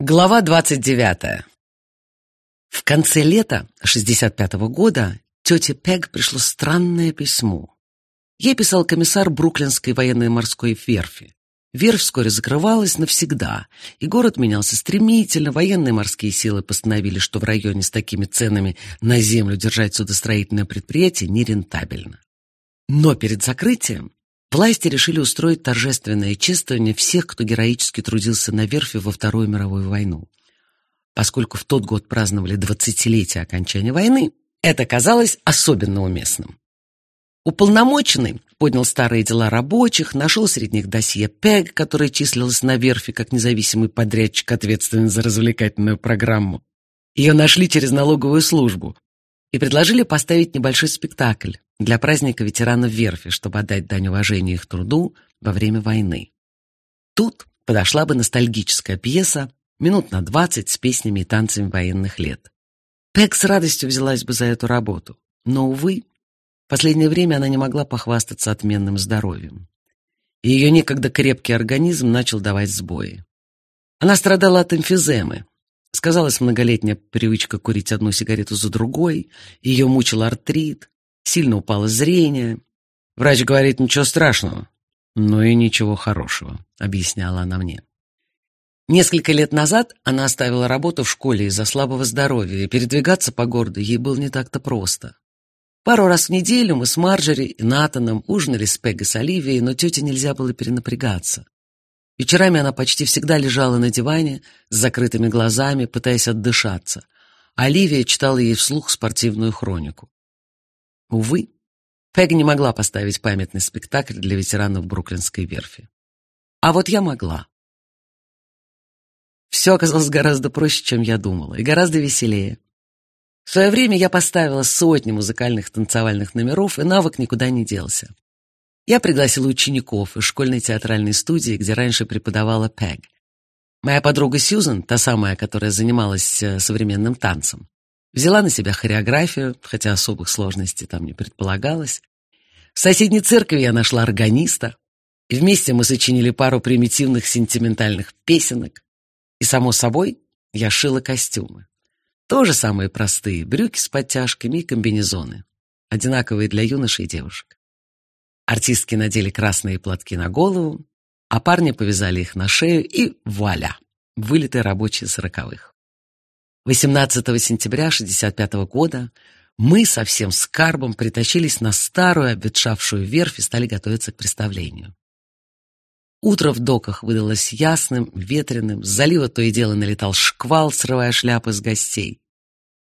Глава 29. В конце лета 65 -го года тете Пег пришло странное письмо. Ей писал комиссар Бруклинской военной морской верфи. Верфь вскоре закрывалась навсегда, и город менялся стремительно. Военные морские силы постановили, что в районе с такими ценами на землю держать судостроительное предприятие нерентабельно. Но перед закрытием Власти решили устроить торжественное чествование всех, кто героически трудился на верфи во Вторую мировую войну. Поскольку в тот год праздновали двадцатилетие окончания войны, это казалось особенно уместным. Уполномоченный поднял старые дела рабочих, нашел среди них досье ПЭГ, которая числилась на верфи как независимый подрядчик, ответственный за развлекательную программу. Ее нашли через налоговую службу и предложили поставить небольшой спектакль для праздника ветеранов верфи, чтобы отдать дань уважения их труду во время войны. Тут подошла бы ностальгическая пьеса минут на двадцать с песнями и танцами военных лет. Пэк с радостью взялась бы за эту работу, но, увы, в последнее время она не могла похвастаться отменным здоровьем. Ее некогда крепкий организм начал давать сбои. Она страдала от эмфиземы. Сказалась многолетняя привычка курить одну сигарету за другой, ее мучил артрит, сильно упало зрение. Врач говорит, ничего страшного, но и ничего хорошего, объясняла она мне. Несколько лет назад она оставила работу в школе из-за слабого здоровья, и передвигаться по городу ей было не так-то просто. Пару раз в неделю мы с Марджери и Натаном ужинали с Пегой с Оливией, но тете нельзя было перенапрягаться. Вечерами она почти всегда лежала на диване с закрытыми глазами, пытаясь отдышаться. Оливия читала ей вслух спортивную хронику. Увы, Пег не могла поставить памятный спектакль для ветеранов Бруклинской верфи. А вот я могла. Все оказалось гораздо проще, чем я думала, и гораздо веселее. В свое время я поставила сотни музыкальных танцевальных номеров, и навык никуда не делся. Я пригласила учеников из школьной театральной студии, где раньше преподавала Пег. Моя подруга Сьюзен, та самая, которая занималась э, современным танцем, Взяла на себя хореографию, хотя особых сложностей там не предполагалось. В соседней церкви я нашла органиста, и вместе мы сочинили пару примитивных сентиментальных песенок. И, само собой, я шила костюмы. Тоже самые простые, брюки с подтяжками и комбинезоны. Одинаковые для юношей и девушек. Артистки надели красные платки на голову, а парни повязали их на шею и вуаля, вылитые рабочие сороковых. 18 сентября 65 года мы со всем скарбом притащились на старую обветшавшую верфь и стали готовиться к представлению. Утро в доках выдалось ясным, ветреным, с залива то и дело налетал шквал, срывая шляпы с гостей.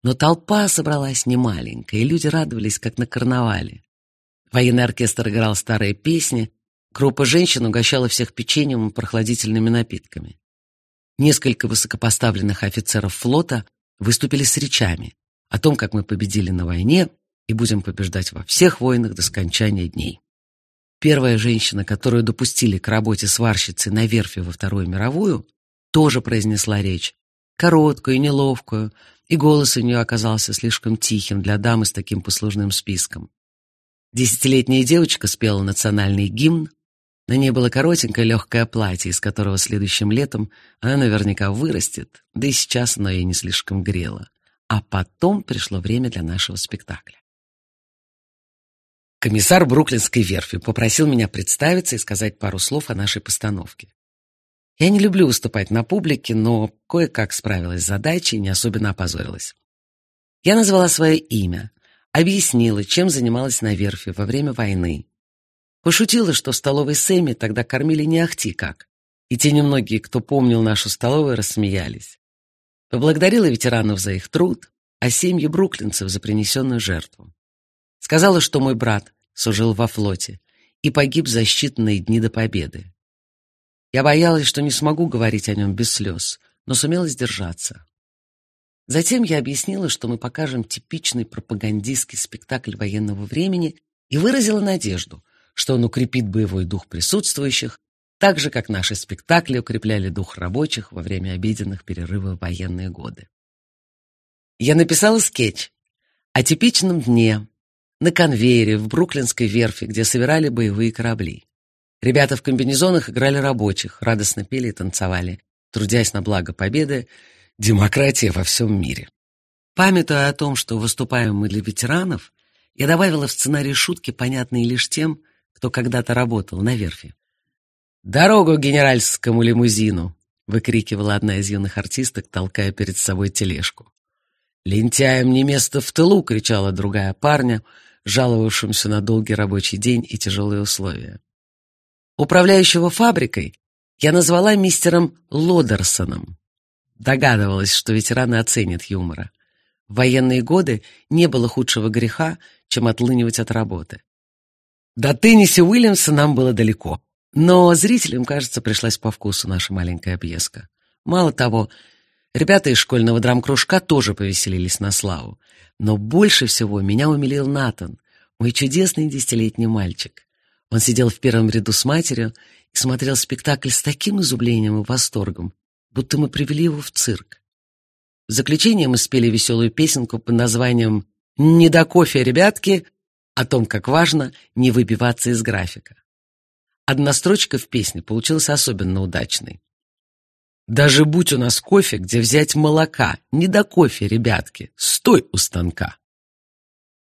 Но толпа собралась немаленькая, и люди радовались, как на карнавале. Военный оркестр играл старые песни, группа женщин угощала всех печеньем и прохладительными напитками. Несколько высокопоставленных офицеров флота выступили с речами о том, как мы победили на войне и будем побеждать во всех войнах до скончания дней. Первая женщина, которую допустили к работе сварщицы на верфи во Вторую мировую, тоже произнесла речь, короткую и неловкую, и голос у нее оказался слишком тихим для дамы с таким послужным списком. Десятилетняя девочка спела национальный гимн, на ней было коротенькое легкое платье, из которого следующим летом она наверняка вырастет, да и сейчас оно ей не слишком грело. А потом пришло время для нашего спектакля. Комиссар Бруклинской верфи попросил меня представиться и сказать пару слов о нашей постановке. Я не люблю выступать на публике, но кое-как справилась с задачей и не особенно опозорилась. Я назвала свое имя, объяснила, чем занималась на верфи во время войны, Пошутила, что в столовой Сэмми тогда кормили не ахти как. И те немногие, кто помнил нашу столовую, рассмеялись. Поблагодарила ветеранов за их труд, а семьи бруклинцев за принесенную жертву. Сказала, что мой брат служил во флоте и погиб за считанные дни до победы. Я боялась, что не смогу говорить о нем без слез, но сумела сдержаться. Затем я объяснила, что мы покажем типичный пропагандистский спектакль военного времени и выразила надежду, что он укрепит боевой дух присутствующих, так же, как наши спектакли укрепляли дух рабочих во время обеденных перерывов в военные годы. Я написала скетч о типичном дне на конвейере в Бруклинской верфи, где собирали боевые корабли. Ребята в комбинезонах играли рабочих, радостно пели и танцевали. трудясь на благо победы, демократия во всем мире. Памятуя о том, что выступаем мы для ветеранов, я добавила в сценарий шутки, понятные лишь тем, кто когда-то работал на верфи. «Дорогу генеральскому лимузину!» — выкрикивала одна из юных артисток, толкая перед собой тележку. «Лентяям не место в тылу!» — кричала другая парня, жаловавшимся на долгий рабочий день и тяжелые условия. Управляющего фабрикой я назвала мистером Лодерсоном. Догадывалась, что ветераны оценят юмора. В военные годы не было худшего греха, чем отлынивать от работы. До Тенниси Уильямса нам было далеко. Но зрителям, кажется, пришлась по вкусу наша маленькая пьеска. Мало того, ребята из школьного драм-кружка тоже повеселились на славу. Но больше всего меня умилил Натан, мой чудесный десятилетний мальчик. Он сидел в первом ряду с матерью и смотрел спектакль с таким изумлением и восторгом, будто мы привели его в цирк. В заключение мы спели веселую песенку под названием «Не до кофе, ребятки», о том, как важно не выбиваться из графика. Одна строчка в песне получилась особенно удачной. «Даже будь у нас кофе, где взять молока, не до кофе, ребятки, стой у станка».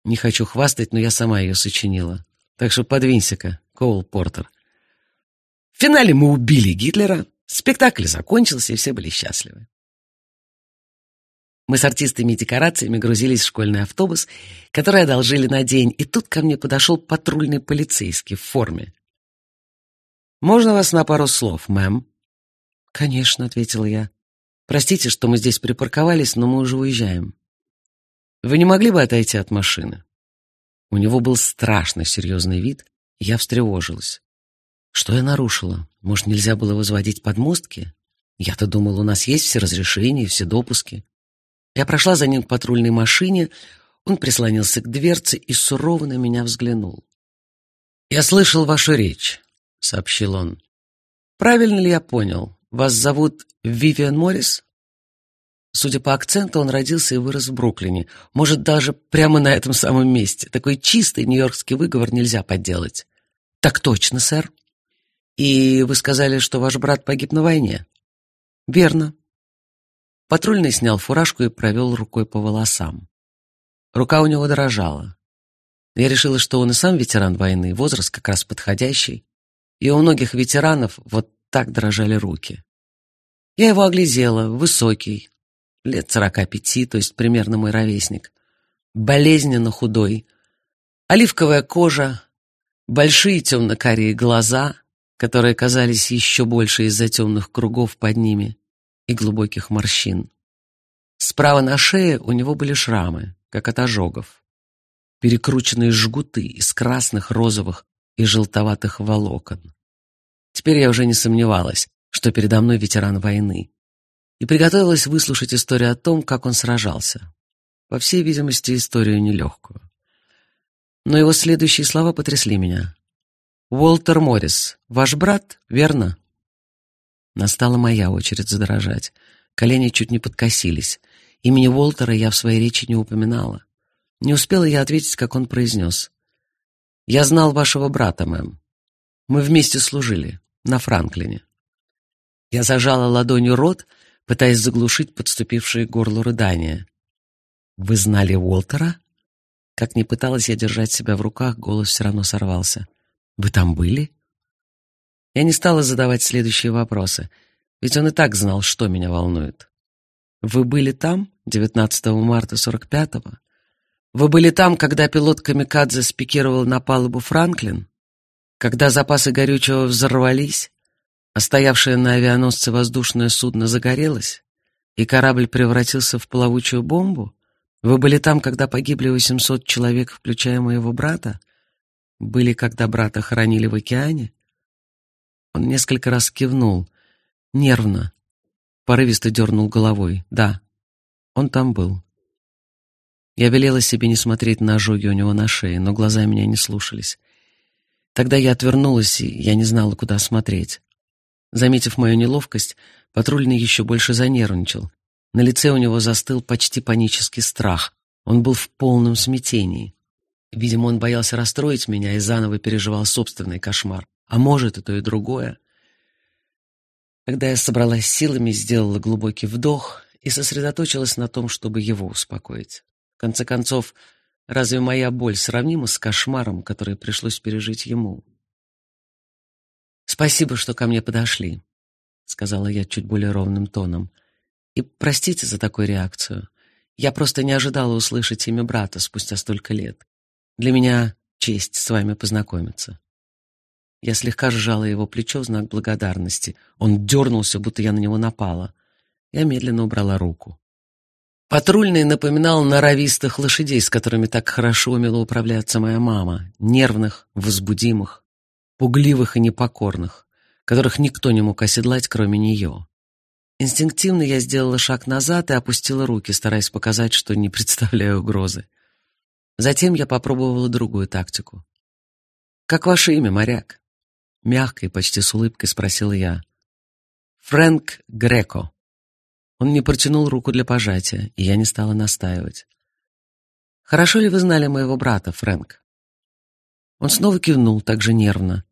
Не хочу хвастать, но я сама ее сочинила. Так что подвинься-ка, Коул Портер. В финале мы убили Гитлера, спектакль закончился, и все были счастливы. Мы с артистами и декорациями грузились в школьный автобус, который одолжили на день, и тут ко мне подошел патрульный полицейский в форме. «Можно вас на пару слов, мэм?» «Конечно», — ответила я. «Простите, что мы здесь припарковались, но мы уже уезжаем». «Вы не могли бы отойти от машины?» У него был страшно серьезный вид, и я встревожилась. Что я нарушила? Может, нельзя было возводить подмостки? Я-то думал, у нас есть все разрешения, все допуски. Я прошла за ним к патрульной машине, он прислонился к дверце и сурово на меня взглянул. «Я слышал вашу речь», — сообщил он. «Правильно ли я понял? Вас зовут Вивиан Моррис?» Судя по акценту, он родился и вырос в Бруклине. Может, даже прямо на этом самом месте. Такой чистый нью-йоркский выговор нельзя подделать. «Так точно, сэр». «И вы сказали, что ваш брат погиб на войне?» «Верно. Патрульный снял фуражку и провел рукой по волосам. Рука у него дрожала. Я решила, что он и сам ветеран войны, возраст как раз подходящий, и у многих ветеранов вот так дрожали руки. Я его оглядела, высокий, лет сорока пяти, то есть примерно мой ровесник, болезненно худой, оливковая кожа, большие темно-карие глаза, которые казались еще больше из-за темных кругов под ними, и глубоких морщин. Справа на шее у него были шрамы, как от ожогов. Перекрученные жгуты из красных, розовых и желтоватых волокон. Теперь я уже не сомневалась, что передо мной ветеран войны, и приготовилась выслушать историю о том, как он сражался. По всей видимости, историю нелегкую. Но его следующие слова потрясли меня. «Уолтер Моррис, ваш брат, верно?» Настала моя очередь задрожать. Колени чуть не подкосились. Имени Уолтера я в своей речи не упоминала. Не успела я ответить, как он произнес. «Я знал вашего брата, мэм. Мы вместе служили, на Франклине». Я зажала ладонью рот, пытаясь заглушить подступившие к горлу рыдания. «Вы знали Уолтера?» Как ни пыталась я держать себя в руках, голос все равно сорвался. «Вы там были?» Я не стала задавать следующие вопросы, ведь он и так знал, что меня волнует. Вы были там 19 марта 45-го? Вы были там, когда пилот Камикадзе спикировал на палубу Франклин? Когда запасы горючего взорвались, а стоявшее на авианосце воздушное судно загорелось, и корабль превратился в плавучую бомбу? Вы были там, когда погибли 800 человек, включая моего брата? Были, когда брата хоронили в океане? Он несколько раз кивнул, нервно, порывисто дернул головой. Да, он там был. Я велела себе не смотреть на ожоги у него на шее, но глаза меня не слушались. Тогда я отвернулась, и я не знала, куда смотреть. Заметив мою неловкость, патрульный еще больше занервничал. На лице у него застыл почти панический страх. Он был в полном смятении. Видимо, он боялся расстроить меня и заново переживал собственный кошмар. А может, и то, и другое. Когда я собралась силами, сделала глубокий вдох и сосредоточилась на том, чтобы его успокоить. В конце концов, разве моя боль сравнима с кошмаром, который пришлось пережить ему? «Спасибо, что ко мне подошли», — сказала я чуть более ровным тоном. «И простите за такую реакцию. Я просто не ожидала услышать имя брата спустя столько лет. Для меня честь с вами познакомиться». Я слегка сжала его плечо в знак благодарности. Он дернулся, будто я на него напала. Я медленно убрала руку. Патрульный напоминал норовистых лошадей, с которыми так хорошо умела управляться моя мама. Нервных, возбудимых, пугливых и непокорных, которых никто не мог оседлать, кроме нее. Инстинктивно я сделала шаг назад и опустила руки, стараясь показать, что не представляю угрозы. Затем я попробовала другую тактику. «Как ваше имя, моряк?» Мягко и почти с улыбкой спросил я. «Фрэнк Греко». Он не протянул руку для пожатия, и я не стала настаивать. «Хорошо ли вы знали моего брата, Фрэнк?» Он снова кивнул, так же нервно.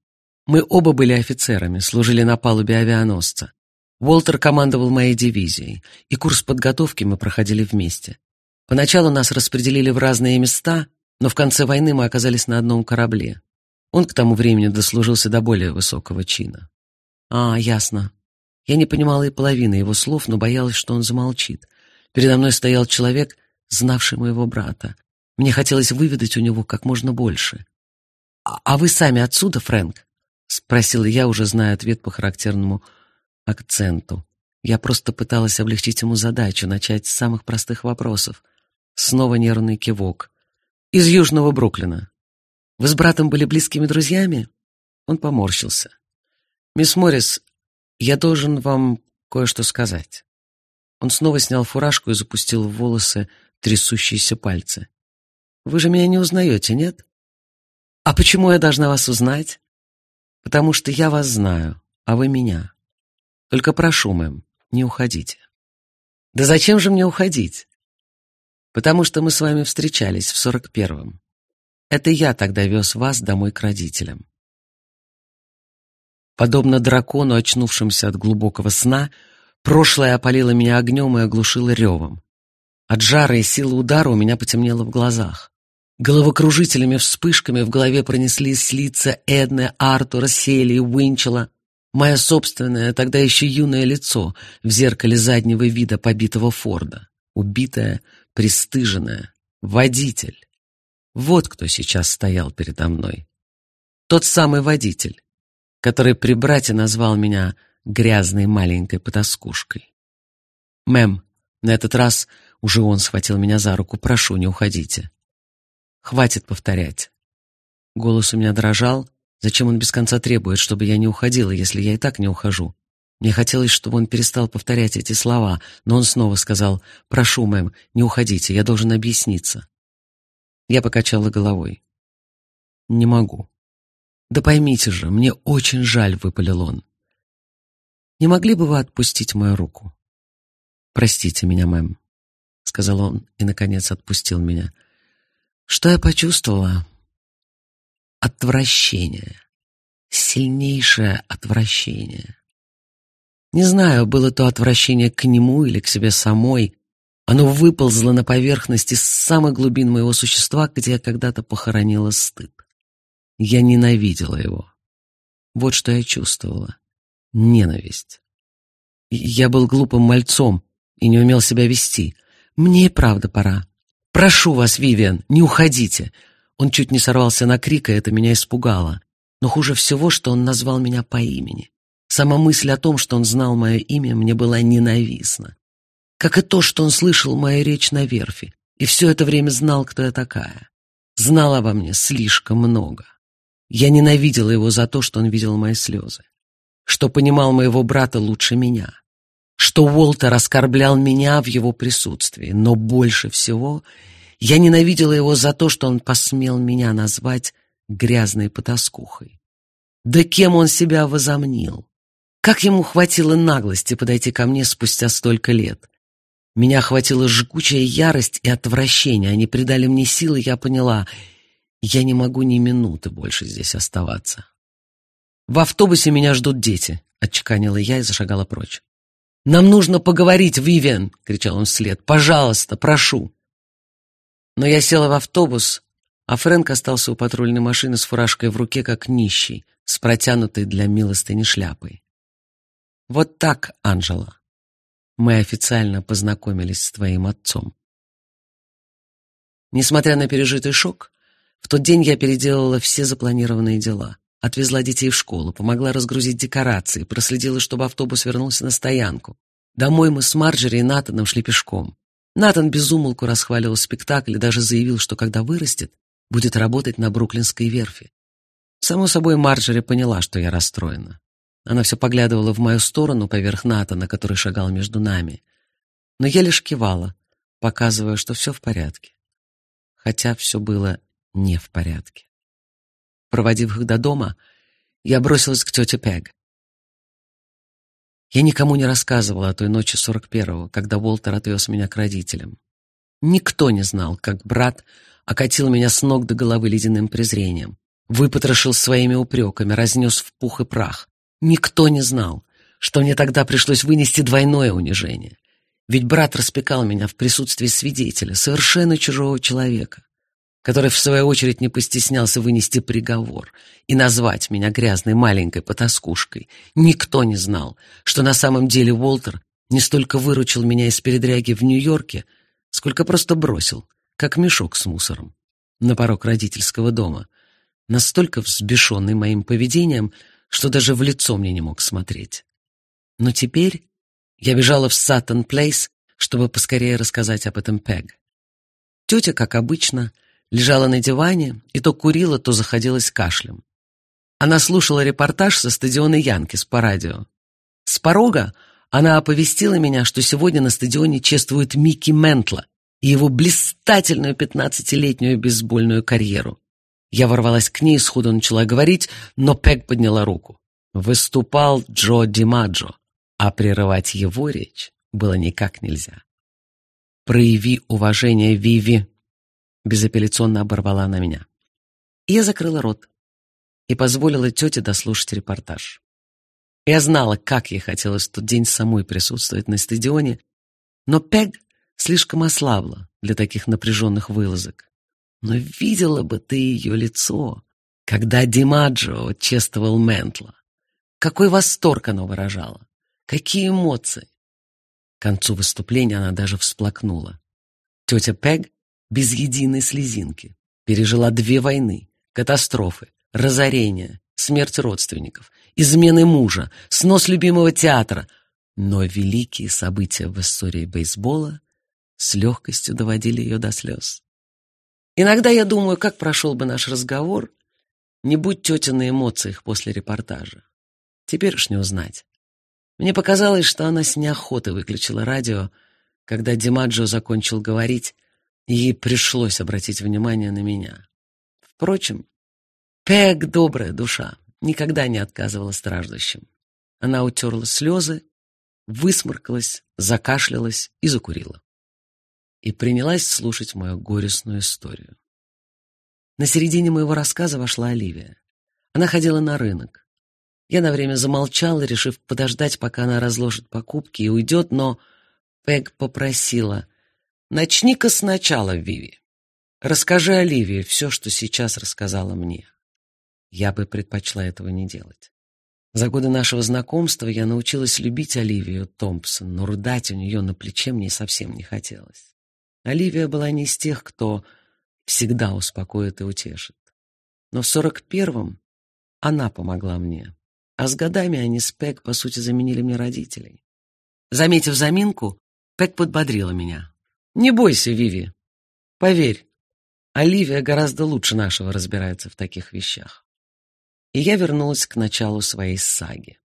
Мы оба были офицерами, служили на палубе авианосца. Уолтер командовал моей дивизией, и курс подготовки мы проходили вместе. Поначалу нас распределили в разные места, но в конце войны мы оказались на одном корабле. Он к тому времени дослужился до более высокого чина. А, ясно. Я не понимала и половины его слов, но боялась, что он замолчит. Передо мной стоял человек, знавший моего брата. Мне хотелось выведать у него как можно больше. «А, а вы сами отсюда, Фрэнк?» — спросила я, уже зная ответ по характерному акценту. Я просто пыталась облегчить ему задачу, начать с самых простых вопросов. Снова нервный кивок. «Из Южного Бруклина», вы с братом были близкими друзьями?» Он поморщился. «Мисс Моррис, я должен вам кое-что сказать». Он снова снял фуражку и запустил в волосы трясущиеся пальцы. «Вы же меня не узнаете, нет?» «А почему я должна вас узнать?» «Потому что я вас знаю, а вы меня. Только прошу, мэм, не уходите». «Да зачем же мне уходить?» «Потому что мы с вами встречались в сорок первом. Это я тогда вез вас домой к родителям. Подобно дракону, очнувшимся от глубокого сна, прошлое опалило меня огнем и оглушило ревом. От жара и силы удара у меня потемнело в глазах. Головокружительными вспышками в голове пронеслись лица Эдны, Артура, Сели и Уинчела, мое собственное, тогда еще юное лицо в зеркале заднего вида побитого Форда, убитое, пристыженное, водитель. Вот кто сейчас стоял передо мной. Тот самый водитель, который при брате назвал меня грязной маленькой потаскушкой. «Мэм, на этот раз уже он схватил меня за руку. Прошу, не уходите. Хватит повторять». Голос у меня дрожал. Зачем он без конца требует, чтобы я не уходила, если я и так не ухожу? Мне хотелось, чтобы он перестал повторять эти слова, но он снова сказал «Прошу, мэм, не уходите, я должен объясниться». Я покачала головой. «Не могу». «Да поймите же, мне очень жаль», — выпалил он. «Не могли бы вы отпустить мою руку?» «Простите меня, мэм», — сказал он и, наконец, отпустил меня. «Что я почувствовала?» «Отвращение. Сильнейшее отвращение». Не знаю, было то отвращение к нему или к себе самой, оно выползло на поверхность из самых глубин моего существа, где я когда-то похоронила стыд. Я ненавидела его. Вот что я чувствовала. Ненависть. Я был глупым мальцом и не умел себя вести. Мне и правда пора. Прошу вас, Вивиан, не уходите. Он чуть не сорвался на крик, и это меня испугало. Но хуже всего, что он назвал меня по имени. Сама мысль о том, что он знал мое имя, мне была ненавистна как и то, что он слышал мою речь на верфи, и все это время знал, кто я такая. Знал обо мне слишком много. Я ненавидела его за то, что он видел мои слезы, что понимал моего брата лучше меня, что Уолтер оскорблял меня в его присутствии, но больше всего я ненавидела его за то, что он посмел меня назвать грязной потаскухой. Да кем он себя возомнил? Как ему хватило наглости подойти ко мне спустя столько лет? Меня охватила жгучая ярость и отвращение. Они придали мне силы, я поняла, я не могу ни минуты больше здесь оставаться. В автобусе меня ждут дети», — отчеканила я и зашагала прочь. «Нам нужно поговорить, Вивиан!» — кричал он вслед. «Пожалуйста, прошу!» Но я села в автобус, а Фрэнк остался у патрульной машины с фуражкой в руке, как нищий, с протянутой для милостыни шляпой. «Вот так, Анжела, мы официально познакомились с твоим отцом». Несмотря на пережитый шок, в тот день я переделала все запланированные дела. Отвезла детей в школу, помогла разгрузить декорации, проследила, чтобы автобус вернулся на стоянку. Домой мы с Марджери и Натаном шли пешком. Натан безумолку расхваливал спектакль и даже заявил, что когда вырастет, будет работать на бруклинской верфи. Само собой, Марджери поняла, что я расстроена. Она все поглядывала в мою сторону поверх Натана, который шагал между нами. Но я лишь кивала, показывая, что все в порядке. Хотя все было не в порядке. Проводив их до дома, я бросилась к тете Пег. Я никому не рассказывала о той ночи 41-го, когда Уолтер отвез меня к родителям. Никто не знал, как брат окатил меня с ног до головы ледяным презрением, выпотрошил своими упреками, разнес в пух и прах. Никто не знал, что мне тогда пришлось вынести двойное унижение. Ведь брат распекал меня в присутствии свидетеля, совершенно чужого человека который, в свою очередь, не постеснялся вынести приговор и назвать меня грязной маленькой потаскушкой. Никто не знал, что на самом деле Уолтер не столько выручил меня из передряги в Нью-Йорке, сколько просто бросил, как мешок с мусором, на порог родительского дома, настолько взбешенный моим поведением, что даже в лицо мне не мог смотреть. Но теперь я бежала в Саттон Плейс, чтобы поскорее рассказать об этом Пег. Тетя, как обычно, лежала на диване и то курила, то заходилась кашлем. Она слушала репортаж со стадиона Янкис по радио. С порога она оповестила меня, что сегодня на стадионе чествуют Микки Ментла и его блистательную пятнадцатилетнюю бейсбольную карьеру. Я ворвалась к ней, сходу начала говорить, но Пэг подняла руку. Выступал Джо Димаджо, а прерывать его речь было никак нельзя. «Прояви уважение, Виви», Безапелляционно оборвала она меня. И я закрыла рот и позволила тете дослушать репортаж. Я знала, как ей хотелось в тот день самой присутствовать на стадионе, но Пег слишком ослабла для таких напряженных вылазок. Но видела бы ты ее лицо, когда Димаджо чествовал Ментла. Какой восторг оно выражало, какие эмоции. К концу выступления она даже всплакнула. Тетя Пег без единой слезинки. Пережила две войны, катастрофы, разорение, смерть родственников, измены мужа, снос любимого театра. Но великие события в истории бейсбола с легкостью доводили ее до слез. Иногда я думаю, как прошел бы наш разговор, не будь тетя на эмоциях после репортажа. Теперь уж не узнать. Мне показалось, что она с неохотой выключила радио, когда Димаджо закончил говорить, Ей пришлось обратить внимание на меня. Впрочем, Пег, добрая душа, никогда не отказывала страждущим. Она утерла слезы, высморкалась, закашлялась и закурила. И принялась слушать мою горестную историю. На середине моего рассказа вошла Оливия. Она ходила на рынок. Я на время замолчала, решив подождать, пока она разложит покупки и уйдет, но Пег попросила, Начни-ка сначала, Виви. Расскажи Оливии все, что сейчас рассказала мне. Я бы предпочла этого не делать. За годы нашего знакомства я научилась любить Оливию Томпсон, но рыдать у нее на плече мне совсем не хотелось. Оливия была не из тех, кто всегда успокоит и утешит. Но в сорок первом она помогла мне, а с годами они с Пэк, по сути, заменили мне родителей. Заметив заминку, Пэк подбодрила меня. Не бойся, Виви. Поверь, Оливия гораздо лучше нашего разбирается в таких вещах. И я вернулась к началу своей саги.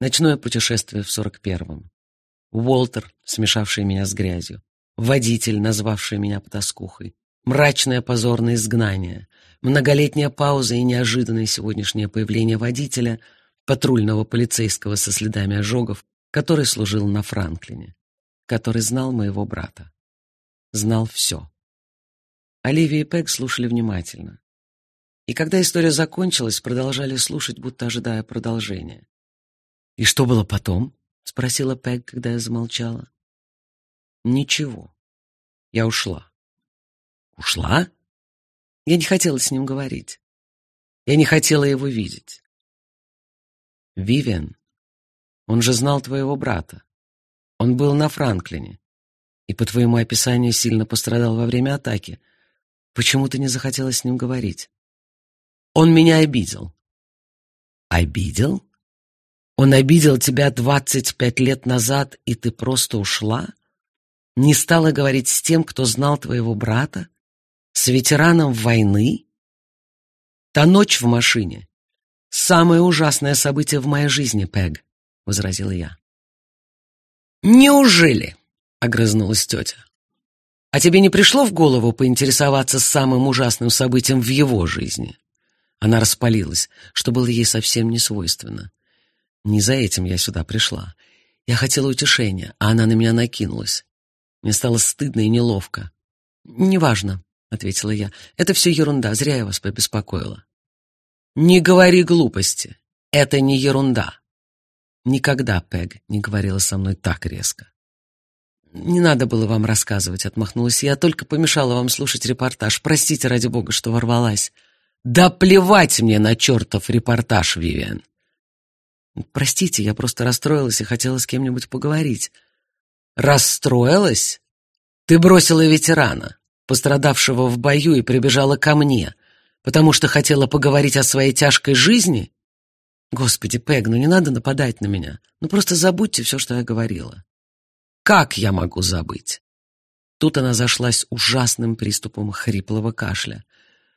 Ночное путешествие в сорок первом. Уолтер, смешавший меня с грязью. Водитель, назвавший меня потаскухой. Мрачное позорное изгнание. Многолетняя пауза и неожиданное сегодняшнее появление водителя, патрульного полицейского со следами ожогов, который служил на Франклине который знал моего брата. Знал все. Оливия и Пэг слушали внимательно. И когда история закончилась, продолжали слушать, будто ожидая продолжения. «И что было потом?» — спросила Пэг, когда я замолчала. «Ничего. Я ушла». «Ушла?» Я не хотела с ним говорить. Я не хотела его видеть. Вивиан, он же знал твоего брата. Он был на Франклине. И по твоему описанию сильно пострадал во время атаки. Почему ты не захотела с ним говорить? Он меня обидел. Обидел? Он обидел тебя двадцать пять лет назад, и ты просто ушла? Не стала говорить с тем, кто знал твоего брата? С ветераном войны? Та ночь в машине — самое ужасное событие в моей жизни, Пэг, — возразила я. Неужели? — огрызнулась тетя. А тебе не пришло в голову поинтересоваться самым ужасным событием в его жизни? Она распалилась, что было ей совсем не свойственно. Не за этим я сюда пришла. Я хотела утешения, а она на меня накинулась. Мне стало стыдно и неловко. «Неважно», — ответила я. «Это все ерунда, зря я вас побеспокоила». «Не говори глупости. Это не ерунда». Никогда Пэг не говорила со мной так резко. «Не надо было вам рассказывать», — отмахнулась я. «Только помешала вам слушать репортаж. Простите, ради бога, что ворвалась». Да плевать мне на чертов репортаж, Вивиан. Простите, я просто расстроилась и хотела с кем-нибудь поговорить. Расстроилась? Ты бросила ветерана, пострадавшего в бою, и прибежала ко мне, потому что хотела поговорить о своей тяжкой жизни? Господи, Пэг, ну не надо нападать на меня. Ну просто забудьте все, что я говорила. Как я могу забыть? Тут она зашлась ужасным приступом хриплого кашля.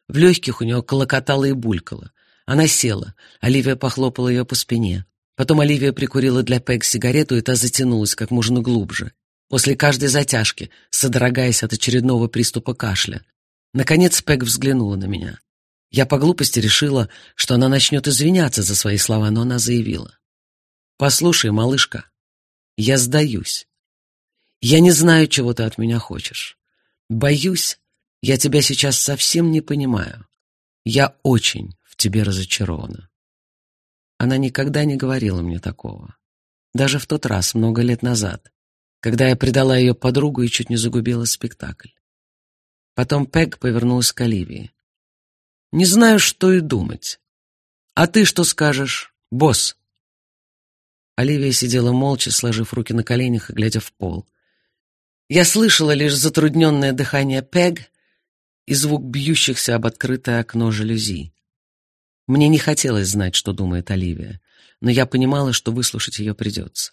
В легких у нее колокотало и булькало. Она села. Оливия похлопала ее по спине. Потом Оливия прикурила для Пэг сигарету, и та затянулась как можно глубже. После каждой затяжки, содрогаясь от очередного приступа кашля. Наконец Пэг взглянула на меня. Я по глупости решила, что она начнет извиняться за свои слова, но она заявила. «Послушай, малышка, я сдаюсь. Я не знаю, чего ты от меня хочешь. Боюсь, я тебя сейчас совсем не понимаю. Я очень в тебе разочарована. Она никогда не говорила мне такого. Даже в тот раз, много лет назад, когда я предала ее подругу и чуть не загубила спектакль. Потом Пэг повернулась к Оливии. «Не знаю, что и думать. А ты что скажешь, босс?» Оливия сидела молча, сложив руки на коленях и глядя в пол. Я слышала лишь затрудненное дыхание Пэг и звук бьющихся об открытое окно жалюзи. Мне не хотелось знать, что думает Оливия, но я понимала, что выслушать ее придется.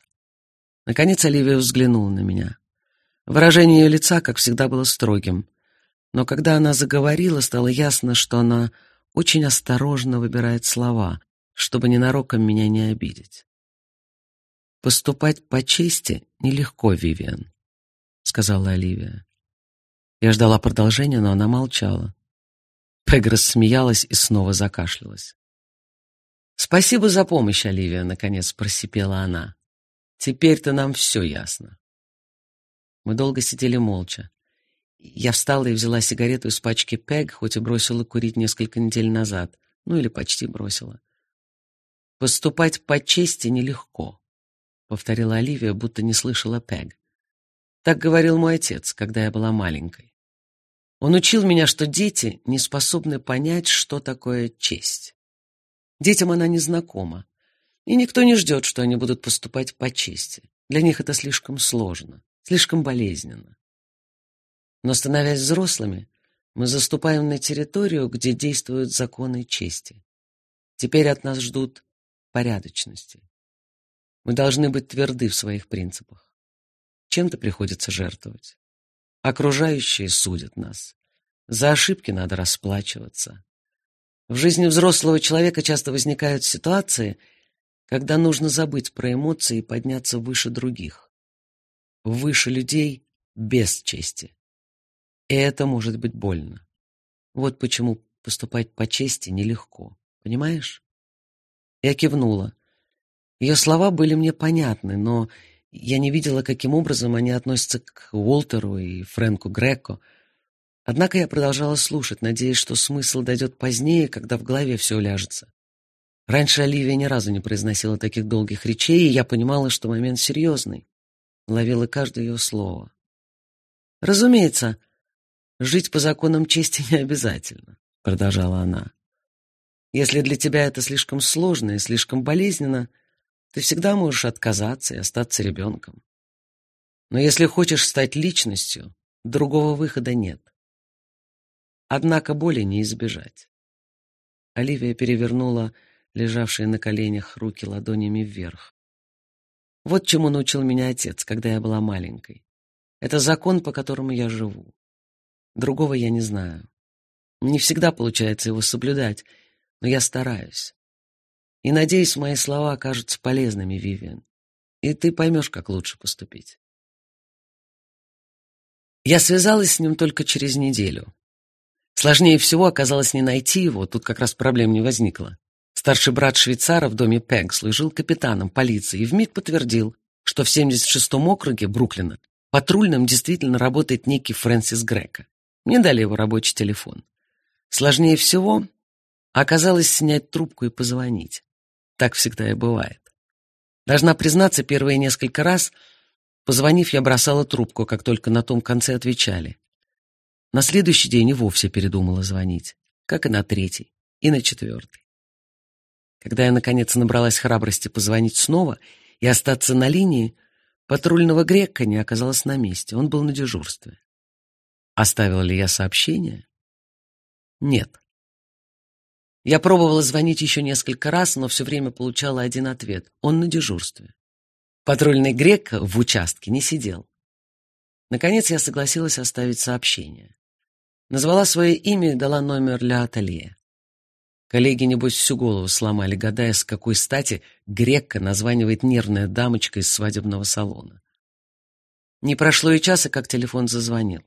Наконец Оливия взглянула на меня. Выражение ее лица, как всегда, было строгим, но когда она заговорила, стало ясно, что она очень осторожно выбирает слова, чтобы ненароком меня не обидеть. «Поступать по чести нелегко, Вивиан», — сказала Оливия. Я ждала продолжения, но она молчала. Пэг рассмеялась и снова закашлялась. «Спасибо за помощь, Оливия», — наконец просипела она. «Теперь-то нам все ясно». Мы долго сидели молча. Я встала и взяла сигарету из пачки Пэг, хоть и бросила курить несколько недель назад. Ну или почти бросила. «Поступать по чести нелегко», — повторила Оливия, будто не слышала Пэг. Так говорил мой отец, когда я была маленькой. Он учил меня, что дети не способны понять, что такое честь. Детям она не знакома, и никто не ждет, что они будут поступать по чести. Для них это слишком сложно, слишком болезненно. Но становясь взрослыми, мы заступаем на территорию, где действуют законы чести. Теперь от нас ждут порядочности. Мы должны быть тверды в своих принципах. Чем-то приходится жертвовать. Окружающие судят нас. За ошибки надо расплачиваться. В жизни взрослого человека часто возникают ситуации, когда нужно забыть про эмоции и подняться выше других. Выше людей без чести. И это может быть больно. Вот почему поступать по чести нелегко. Понимаешь? Я кивнула. Ее слова были мне понятны, но я не видела, каким образом они относятся к Уолтеру и Фрэнку Греко. Однако я продолжала слушать, надеясь, что смысл дойдет позднее, когда в голове все уляжется. Раньше Оливия ни разу не произносила таких долгих речей, и я понимала, что момент серьезный. Ловила каждое ее слово. «Разумеется, жить по законам чести не обязательно», — продолжала она. «Если для тебя это слишком сложно и слишком болезненно, ты всегда можешь отказаться и остаться ребенком. Но если хочешь стать личностью, другого выхода нет. Однако боли не избежать». Оливия перевернула лежавшие на коленях руки ладонями вверх. Вот чему научил меня отец, когда я была маленькой. Это закон, по которому я живу. Другого я не знаю. Не всегда получается его соблюдать, но я стараюсь. И надеюсь, мои слова окажутся полезными, Вивиан. И ты поймешь, как лучше поступить. Я связалась с ним только через неделю. Сложнее всего оказалось не найти его, тут как раз проблем не возникло. Старший брат швейцара в доме Пэг служил капитаном полиции и вмиг подтвердил, что в 76-м округе Бруклина патрульным действительно работает некий Фрэнсис Грека. Мне дали его рабочий телефон. Сложнее всего оказалось снять трубку и позвонить. Так всегда и бывает. Должна признаться, первые несколько раз, позвонив, я бросала трубку, как только на том конце отвечали. На следующий день и вовсе передумала звонить, как и на третий, и на четвертый. Когда я, наконец, набралась храбрости позвонить снова и остаться на линии, патрульного грека не оказалось на месте, он был на дежурстве. Оставила ли я сообщение? Нет. Я пробовала звонить еще несколько раз, но все время получала один ответ. Он на дежурстве. Патрульный грек в участке не сидел. Наконец я согласилась оставить сообщение. Назвала свое имя и дала номер для ателье. Коллеги, небось, всю голову сломали, гадая, с какой стати грекка названивает нервная дамочка из свадебного салона. Не прошло и часа, как телефон зазвонил.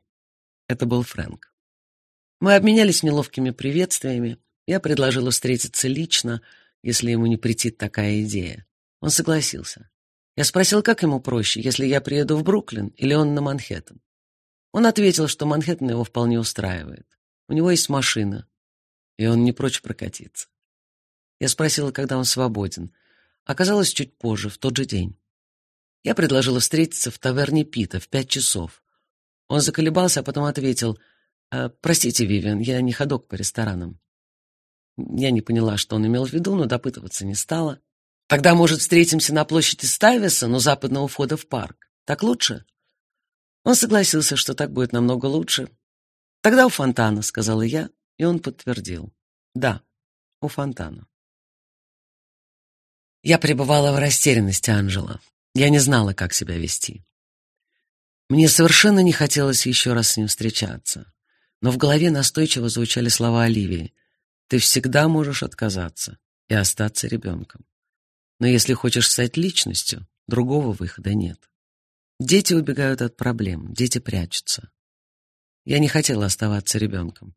Это был Фрэнк. Мы обменялись неловкими приветствиями. Я предложила встретиться лично, если ему не претит такая идея. Он согласился. Я спросил, как ему проще, если я приеду в Бруклин или он на Манхэттен. Он ответил, что Манхэттен его вполне устраивает. У него есть машина, и он не прочь прокатиться. Я спросила, когда он свободен. Оказалось, чуть позже, в тот же день. Я предложила встретиться в таверне Пита в пять часов. Он заколебался, а потом ответил, «Э, «Простите, Вивиан, я не ходок по ресторанам». Я не поняла, что он имел в виду, но допытываться не стала. «Тогда, может, встретимся на площади Стависа, но западного входа в парк. Так лучше?» Он согласился, что так будет намного лучше. «Тогда у фонтана», — сказала я, и он подтвердил. Да, у фонтана. Я пребывала в растерянности Анжела. Я не знала, как себя вести. Мне совершенно не хотелось еще раз с ним встречаться. Но в голове настойчиво звучали слова Оливии. «Ты всегда можешь отказаться и остаться ребенком. Но если хочешь стать личностью, другого выхода нет. Дети убегают от проблем, дети прячутся. Я не хотела оставаться ребенком.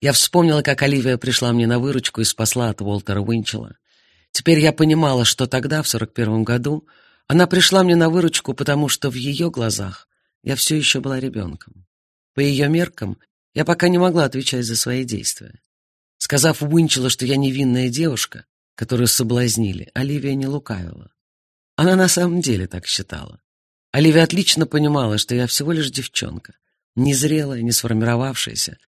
Я вспомнила, как Оливия пришла мне на выручку и спасла от Уолтера Уинчела. Теперь я понимала, что тогда, в сорок первом году, она пришла мне на выручку, потому что в ее глазах я все еще была ребенком. По ее меркам я пока не могла отвечать за свои действия. Сказав Уинчелу, что я невинная девушка, которую соблазнили, Оливия не лукавила. Она на самом деле так считала. Оливия отлично понимала, что я всего лишь девчонка, незрелая, не сформировавшаяся,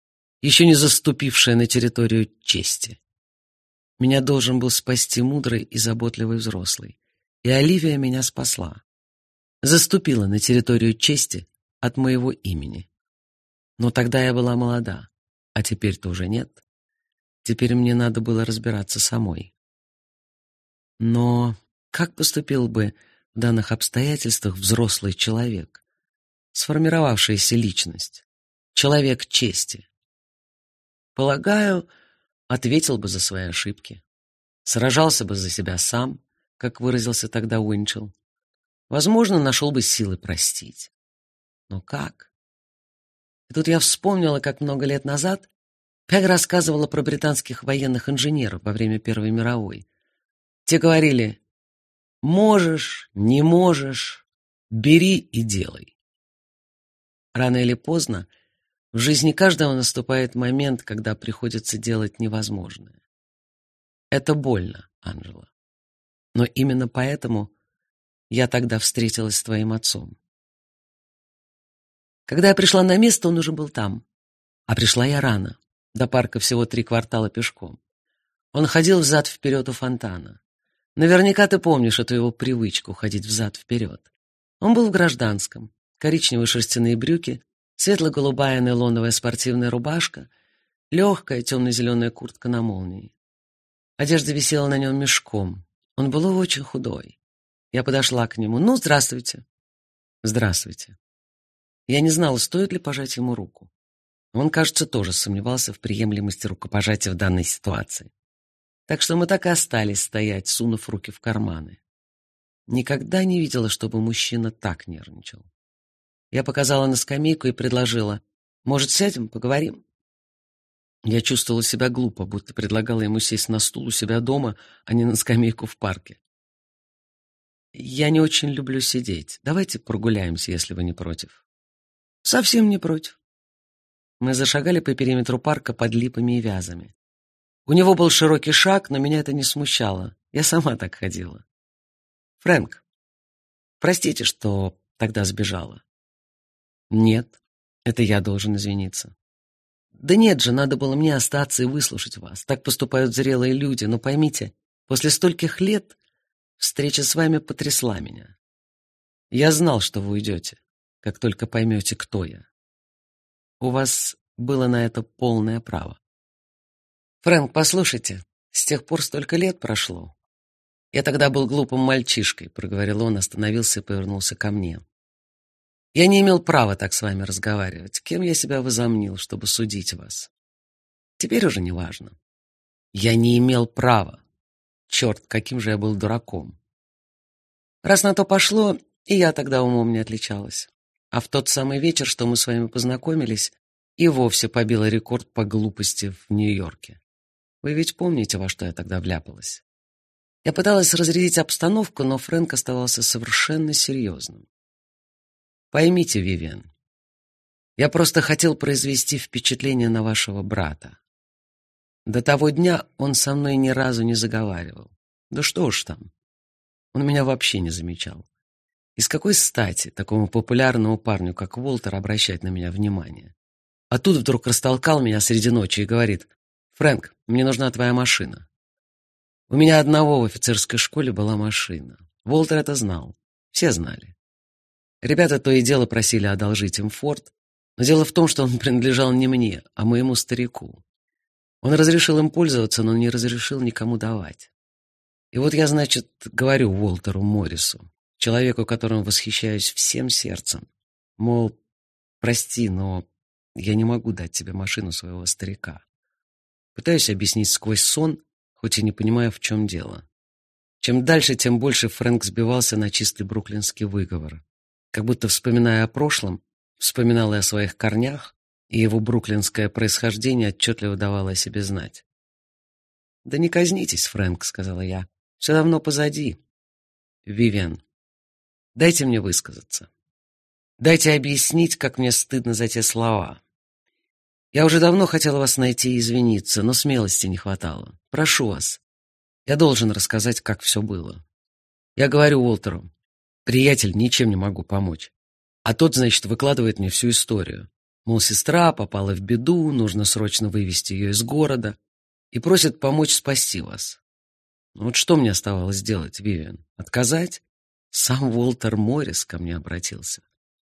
еще не заступившая на территорию чести. Меня должен был спасти мудрый и заботливый взрослый. И Оливия меня спасла. Заступила на территорию чести от моего имени. Но тогда я была молода, а теперь-то уже нет. Теперь мне надо было разбираться самой. Но как поступил бы в данных обстоятельствах взрослый человек, сформировавшаяся личность, человек чести? Полагаю, ответил бы за свои ошибки. Сражался бы за себя сам, как выразился тогда Уинчел. Возможно, нашел бы силы простить. Но как? И тут я вспомнила, как много лет назад Пег рассказывала про британских военных инженеров во время Первой мировой. Те говорили, можешь, не можешь, бери и делай. Рано или поздно В жизни каждого наступает момент, когда приходится делать невозможное. Это больно, Анжела. Но именно поэтому я тогда встретилась с твоим отцом. Когда я пришла на место, он уже был там. А пришла я рано. До парка всего три квартала пешком. Он ходил взад-вперед у фонтана. Наверняка ты помнишь эту его привычку ходить взад-вперед. Он был в гражданском. Коричневые шерстяные брюки, светло-голубая нейлоновая спортивная рубашка, легкая темно-зеленая куртка на молнии. Одежда висела на нем мешком. Он был очень худой. Я подошла к нему. «Ну, здравствуйте». «Здравствуйте». Я не знала, стоит ли пожать ему руку. Он, кажется, тоже сомневался в приемлемости рукопожатия в данной ситуации. Так что мы так и остались стоять, сунув руки в карманы. Никогда не видела, чтобы мужчина так нервничал. Я показала на скамейку и предложила, «Может, сядем, поговорим?» Я чувствовала себя глупо, будто предлагала ему сесть на стул у себя дома, а не на скамейку в парке. «Я не очень люблю сидеть. Давайте прогуляемся, если вы не против». «Совсем не против». Мы зашагали по периметру парка под липами и вязами. У него был широкий шаг, но меня это не смущало. Я сама так ходила. «Фрэнк, простите, что тогда сбежала». «Нет, это я должен извиниться». Да нет же, надо было мне остаться и выслушать вас. Так поступают зрелые люди, но поймите, после стольких лет встреча с вами потрясла меня. Я знал, что вы уйдете, как только поймете, кто я. У вас было на это полное право. Фрэнк, послушайте, с тех пор столько лет прошло. Я тогда был глупым мальчишкой, проговорил он, остановился и повернулся ко мне. Я не имел права так с вами разговаривать. Кем я себя возомнил, чтобы судить вас? Теперь уже не важно. Я не имел права. Черт, каким же я был дураком. Раз на то пошло, и я тогда умом не отличалась. А в тот самый вечер, что мы с вами познакомились, и вовсе побила рекорд по глупости в Нью-Йорке. Вы ведь помните, во что я тогда вляпалась? Я пыталась разрядить обстановку, но Фрэнк оставался совершенно серьезным. Поймите, Вивиан, я просто хотел произвести впечатление на вашего брата. До того дня он со мной ни разу не заговаривал. Да что уж там. Он меня вообще не замечал. И с какой стати такому популярному парню, как Уолтер, обращать на меня внимание? А тут вдруг растолкал меня среди ночи и говорит, «Фрэнк, мне нужна твоя машина». У меня одного в офицерской школе была машина. Уолтер это знал. Все знали. Ребята то и дело просили одолжить им форт, но дело в том, что он принадлежал не мне, а моему старику. Он разрешил им пользоваться, но не разрешил никому давать. И вот я, значит, говорю Уолтеру Моррису, человеку, которым восхищаюсь всем сердцем, мол, прости, но я не могу дать тебе машину своего старика. Пытаюсь объяснить сквозь сон, хоть и не понимаю, в чем дело. Чем дальше, тем больше Фрэнк сбивался на чистый бруклинский выговор. Как будто, вспоминая о прошлом, вспоминал и о своих корнях, и его бруклинское происхождение отчетливо давало о себе знать. «Да не казнитесь, Фрэнк», — сказала я. «Все давно позади». «Вивиан, дайте мне высказаться. Дайте объяснить, как мне стыдно за те слова. Я уже давно хотела вас найти и извиниться, но смелости не хватало. Прошу вас. Я должен рассказать, как все было. Я говорю Уолтеру, Приятель, ничем не могу помочь. А тот, значит, выкладывает мне всю историю. Мол, сестра попала в беду, нужно срочно вывести ее из города. И просит помочь спасти вас. Ну вот что мне оставалось делать, Вивиан? Отказать? Сам Уолтер Моррис ко мне обратился.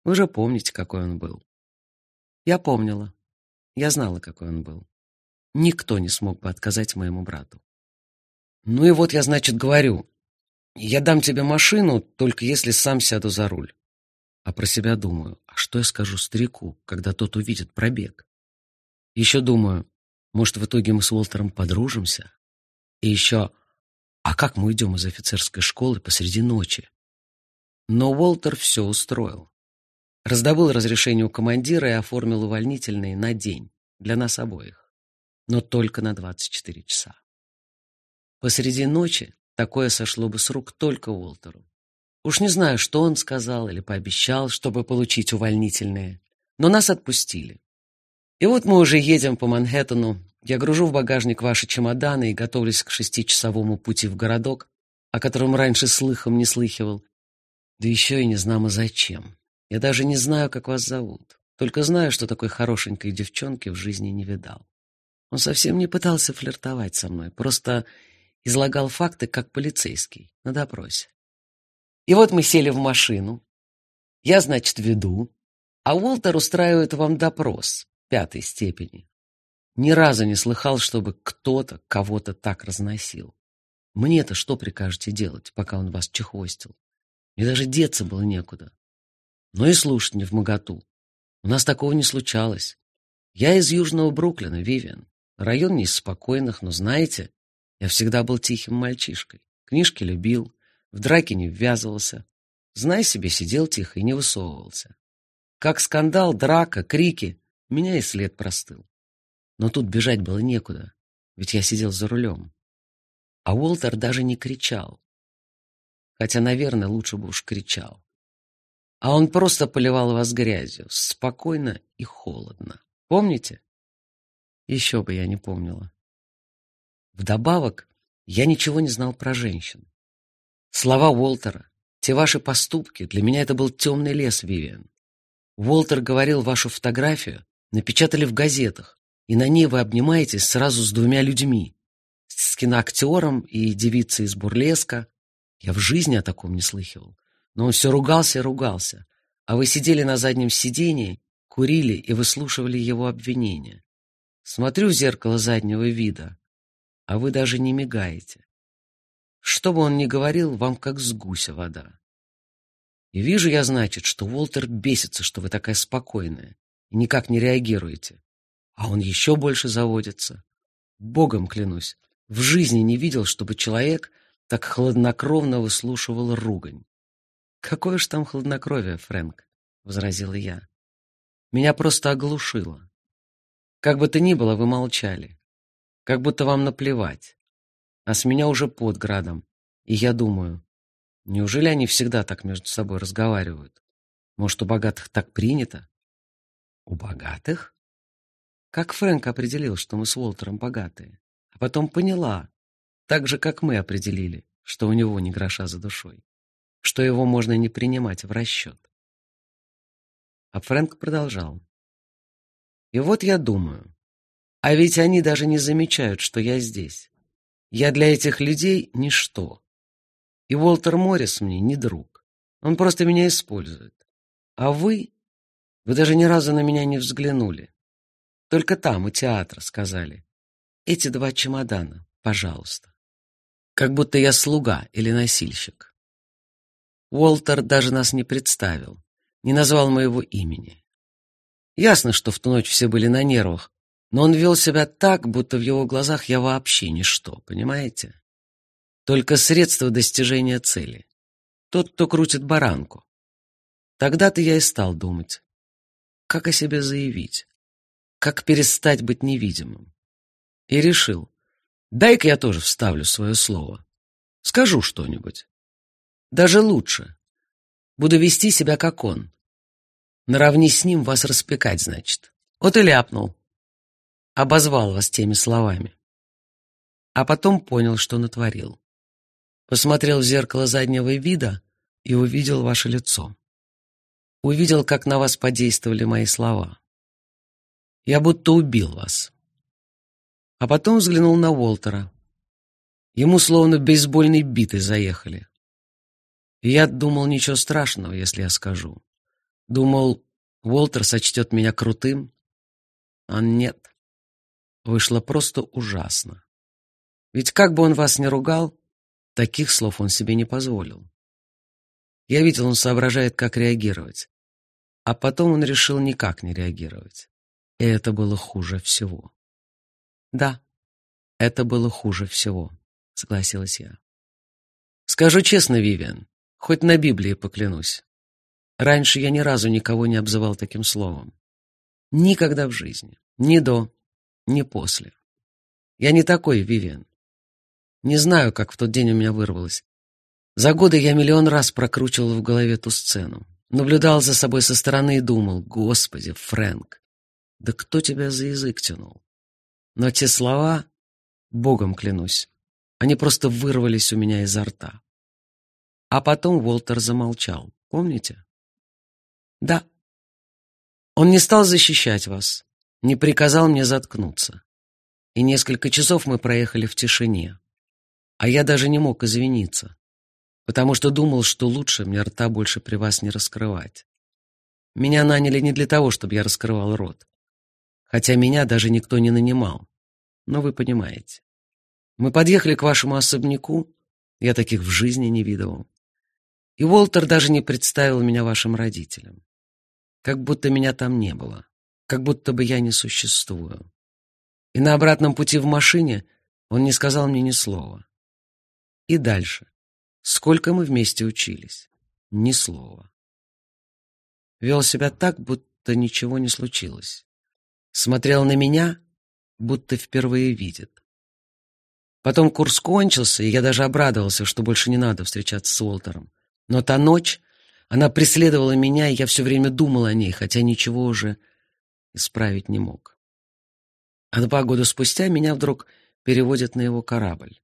Вы же помните, какой он был. Я помнила. Я знала, какой он был. Никто не смог бы отказать моему брату. Ну и вот я, значит, говорю, я дам тебе машину, только если сам сяду за руль. А про себя думаю, а что я скажу старику, когда тот увидит пробег? Еще думаю, может, в итоге мы с Уолтером подружимся? И еще, а как мы уйдем из офицерской школы посреди ночи? Но Уолтер все устроил. Раздобыл разрешение у командира и оформил увольнительные на день для нас обоих, но только на 24 часа. Посреди ночи Такое сошло бы с рук только Уолтеру. Уж не знаю, что он сказал или пообещал, чтобы получить увольнительные, но нас отпустили. И вот мы уже едем по Манхэттену. Я гружу в багажник ваши чемоданы и готовлюсь к шестичасовому пути в городок, о котором раньше слыхом не слыхивал. Да еще и не знамо зачем. Я даже не знаю, как вас зовут. Только знаю, что такой хорошенькой девчонки в жизни не видал. Он совсем не пытался флиртовать со мной, просто излагал факты как полицейский на допросе. И вот мы сели в машину. Я, значит, веду, а Уолтер устраивает вам допрос пятой степени. Ни разу не слыхал, чтобы кто-то кого-то так разносил. Мне-то что прикажете делать, пока он вас чехвостил? Мне даже деться было некуда. Но и слушать не в моготу. У нас такого не случалось. Я из Южного Бруклина, Вивиан. Район не из спокойных, но знаете, я всегда был тихим мальчишкой. Книжки любил, в драке не ввязывался. Знай себе, сидел тихо и не высовывался. Как скандал, драка, крики, меня и след простыл. Но тут бежать было некуда, ведь я сидел за рулем. А Уолтер даже не кричал. Хотя, наверное, лучше бы уж кричал. А он просто поливал вас грязью, спокойно и холодно. Помните? Еще бы я не помнила. Вдобавок, я ничего не знал про женщин. Слова Уолтера, те ваши поступки, для меня это был темный лес, Вивиан. Уолтер говорил вашу фотографию, напечатали в газетах, и на ней вы обнимаетесь сразу с двумя людьми. С киноактером и девицей из бурлеска. Я в жизни о таком не слыхивал. Но он все ругался и ругался. А вы сидели на заднем сидении, курили и выслушивали его обвинения. Смотрю в зеркало заднего вида, а вы даже не мигаете. Что бы он ни говорил, вам как с гуся вода. И вижу я, значит, что Уолтер бесится, что вы такая спокойная и никак не реагируете. А он еще больше заводится. Богом клянусь, в жизни не видел, чтобы человек так хладнокровно выслушивал ругань. «Какое ж там хладнокровие, Фрэнк?» — возразила я. «Меня просто оглушило. Как бы то ни было, вы молчали. Как будто вам наплевать. А с меня уже под градом. И я думаю, неужели они всегда так между собой разговаривают? Может, у богатых так принято? У богатых? Как Фрэнк определил, что мы с Уолтером богатые? А потом поняла, так же, как мы определили, что у него не гроша за душой, что его можно не принимать в расчет. А Фрэнк продолжал. И вот я думаю, а ведь они даже не замечают, что я здесь. Я для этих людей ничто. И Уолтер Моррис мне не друг. Он просто меня использует. А вы... Вы даже ни разу на меня не взглянули. Только там, у театра, сказали. Эти два чемодана, пожалуйста. Как будто я слуга или носильщик. Уолтер даже нас не представил, не назвал моего имени. Ясно, что в ту ночь все были на нервах, но он вел себя так, будто в его глазах я вообще ничто, понимаете? Только средство достижения цели. Тот, кто крутит баранку. Тогда-то я и стал думать, как о себе заявить, как перестать быть невидимым. И решил, дай-ка я тоже вставлю свое слово. Скажу что-нибудь. Даже лучше. Буду вести себя, как он, Наравне с ним вас распекать, значит. Вот и ляпнул. Обозвал вас теми словами. А потом понял, что натворил. Посмотрел в зеркало заднего вида и увидел ваше лицо. Увидел, как на вас подействовали мои слова. Я будто убил вас. А потом взглянул на Уолтера. Ему словно бейсбольной битой заехали. Я думал, ничего страшного, если я скажу. Думал, Уолтер сочтет меня крутым, а нет. Вышло просто ужасно. Ведь как бы он вас ни ругал, таких слов он себе не позволил. Я видел, он соображает, как реагировать. А потом он решил никак не реагировать. И это было хуже всего. Да, это было хуже всего, согласилась я. Скажу честно, Вивиан, хоть на Библии поклянусь. Раньше я ни разу никого не обзывал таким словом. Никогда в жизни. Ни до, ни после. Я не такой, Вивиан. Не знаю, как в тот день у меня вырвалось. За годы я миллион раз прокручивал в голове ту сцену. Наблюдал за собой со стороны и думал, господи, Фрэнк, Да кто тебя за язык тянул? Но те слова, богом клянусь, они просто вырвались у меня изо рта. А потом Уолтер замолчал. Помните? Да. Он не стал защищать вас, не приказал мне заткнуться. И несколько часов мы проехали в тишине. А я даже не мог извиниться, потому что думал, что лучше мне рта больше при вас не раскрывать. Меня наняли не для того, чтобы я раскрывал рот. Хотя меня даже никто не нанимал. Но вы понимаете. Мы подъехали к вашему особняку, я таких в жизни не видывал. И Уолтер даже не представил меня вашим родителям. Как будто меня там не было. Как будто бы я не существую. И на обратном пути в машине он не сказал мне ни слова. И дальше. Сколько мы вместе учились. Ни слова. Вел себя так, будто ничего не случилось. Смотрел на меня, будто впервые видит. Потом курс кончился, и я даже обрадовался, что больше не надо встречаться с Уолтером. Но та ночь, она преследовала меня, и я все время думал о ней, хотя ничего уже исправить не мог. А два года спустя меня вдруг переводят на его корабль.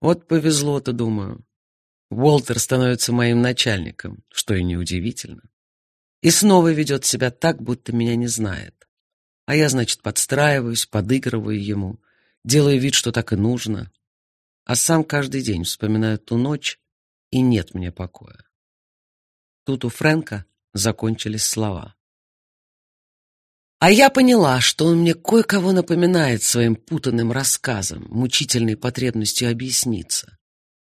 Вот повезло-то, думаю. Уолтер становится моим начальником, что и неудивительно. И снова ведет себя так, будто меня не знает. А я, значит, подстраиваюсь, подыгрываю ему, делаю вид, что так и нужно. А сам каждый день вспоминаю ту ночь, и нет мне покоя. Тут у Фрэнка закончились слова. А я поняла, что он мне кое-кого напоминает своим путанным рассказом, мучительной потребностью объясниться.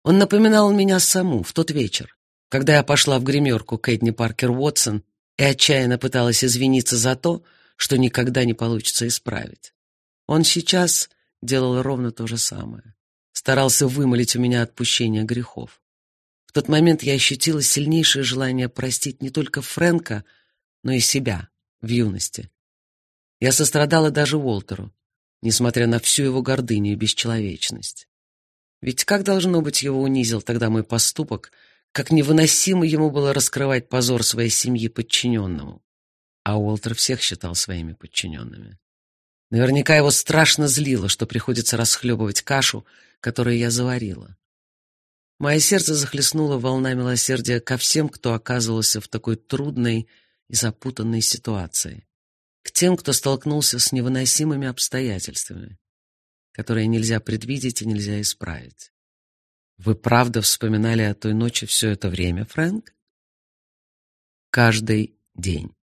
Он напоминал меня саму в тот вечер, когда я пошла в гримерку Кэдни Паркер Уотсон и отчаянно пыталась извиниться за то, что никогда не получится исправить. Он сейчас делал ровно то же самое. Старался вымолить у меня отпущение грехов. В тот момент я ощутила сильнейшее желание простить не только Фрэнка, но и себя в юности. Я сострадала даже Уолтеру, несмотря на всю его гордыню и бесчеловечность. Ведь как должно быть его унизил тогда мой поступок, как невыносимо ему было раскрывать позор своей семьи подчиненному. А Уолтер всех считал своими подчиненными. Наверняка его страшно злило, что приходится расхлебывать кашу, которую я заварила. Мое сердце захлестнуло волна милосердия ко всем, кто оказывался в такой трудной и запутанной ситуации. К тем, кто столкнулся с невыносимыми обстоятельствами, которые нельзя предвидеть и нельзя исправить. Вы правда вспоминали о той ночи все это время, Фрэнк? Каждый день.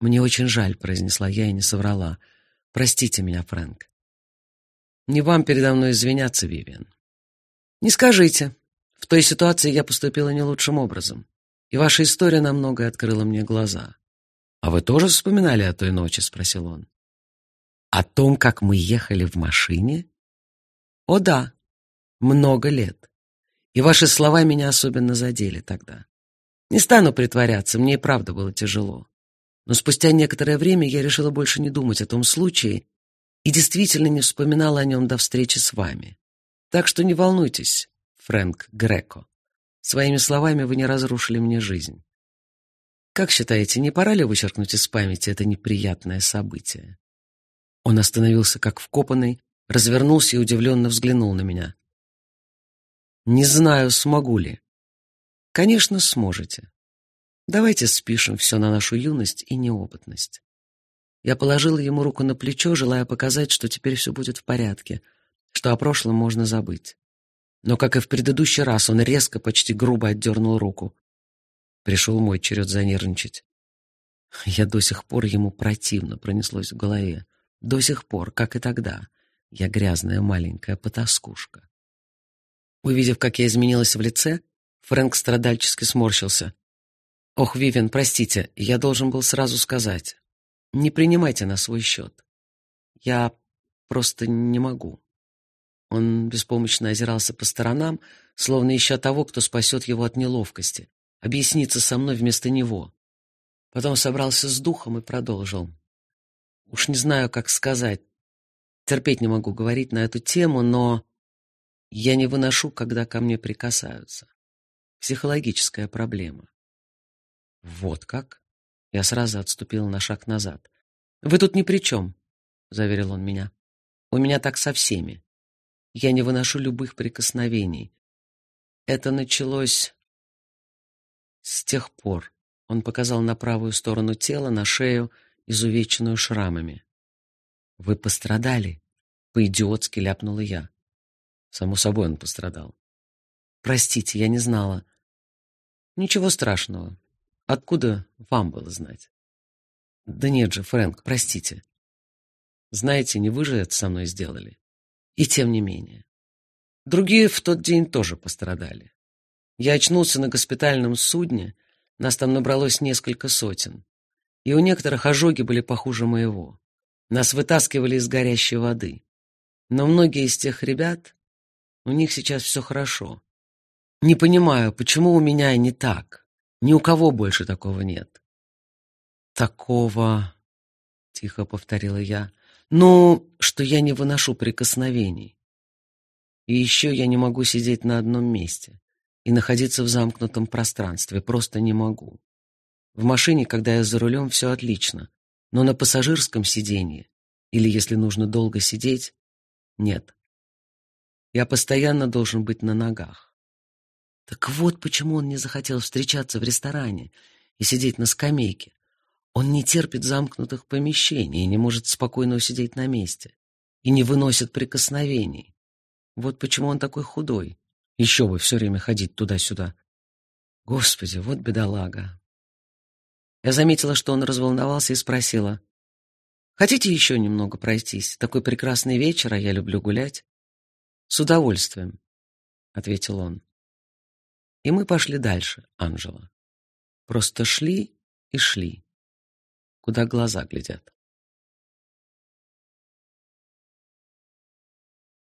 Мне очень жаль, произнесла я и не соврала. Простите меня, Фрэнк. Не вам передо мной извиняться, Вивиан. Не скажите. В той ситуации я поступила не лучшим образом. И ваша история намного открыла мне глаза. А вы тоже вспоминали о той ночи, спросил он. О том, как мы ехали в машине? О да, много лет. И ваши слова меня особенно задели тогда. Не стану притворяться, мне и правда было тяжело. Но спустя некоторое время я решила больше не думать о том случае и действительно не вспоминала о нем до встречи с вами. Так что не волнуйтесь, Фрэнк Греко. Своими словами вы не разрушили мне жизнь. Как считаете, не пора ли вычеркнуть из памяти это неприятное событие? Он остановился как вкопанный, развернулся и удивленно взглянул на меня. Не знаю, смогу ли. Конечно, сможете. Давайте спишем все на нашу юность и неопытность. Я положила ему руку на плечо, желая показать, что теперь все будет в порядке, что о прошлом можно забыть. Но, как и в предыдущий раз, он резко, почти грубо отдернул руку. Пришел мой черед занервничать. Я до сих пор ему противно пронеслось в голове. До сих пор, как и тогда, я грязная маленькая потаскушка. Увидев, как я изменилась в лице, Фрэнк страдальчески сморщился. «Ох, Вивен, простите, я должен был сразу сказать. Не принимайте на свой счет. Я просто не могу». Он беспомощно озирался по сторонам, словно ища того, кто спасет его от неловкости, объясниться со мной вместо него. Потом собрался с духом и продолжил. Уж не знаю, как сказать. Терпеть не могу говорить на эту тему, но я не выношу, когда ко мне прикасаются. Психологическая проблема. Вот как? Я сразу отступил на шаг назад. Вы тут ни при чем, заверил он меня. У меня так со всеми. Я не выношу любых прикосновений. Это началось с тех пор. Он показал на правую сторону тела, на шею, изувеченную шрамами. Вы пострадали? По-идиотски ляпнула я. Само собой он пострадал. Простите, я не знала. Ничего страшного. Откуда вам было знать? Да нет же, Фрэнк, простите. Знаете, не вы же это со мной сделали. И тем не менее. Другие в тот день тоже пострадали. Я очнулся на госпитальном судне, нас там набралось несколько сотен. И у некоторых ожоги были похуже моего. Нас вытаскивали из горящей воды. Но многие из тех ребят, у них сейчас все хорошо. Не понимаю, почему у меня не так. Ни у кого больше такого нет. Такого, тихо повторила я. Ну, что я не выношу прикосновений. И еще я не могу сидеть на одном месте и находиться в замкнутом пространстве, просто не могу. В машине, когда я за рулем, все отлично, но на пассажирском сиденье или если нужно долго сидеть, нет. Я постоянно должен быть на ногах. Так вот почему он не захотел встречаться в ресторане и сидеть на скамейке. Он не терпит замкнутых помещений и не может спокойно усидеть на месте и не выносит прикосновений. Вот почему он такой худой. Еще бы все время ходить туда-сюда. Господи, вот бедолага. Я заметила, что он разволновался и спросила: "Хотите еще немного пройтись? Такой прекрасный вечер, а я люблю гулять". "С удовольствием", ответил он. И мы пошли дальше, Анжела. Просто шли и шли, куда глаза глядят.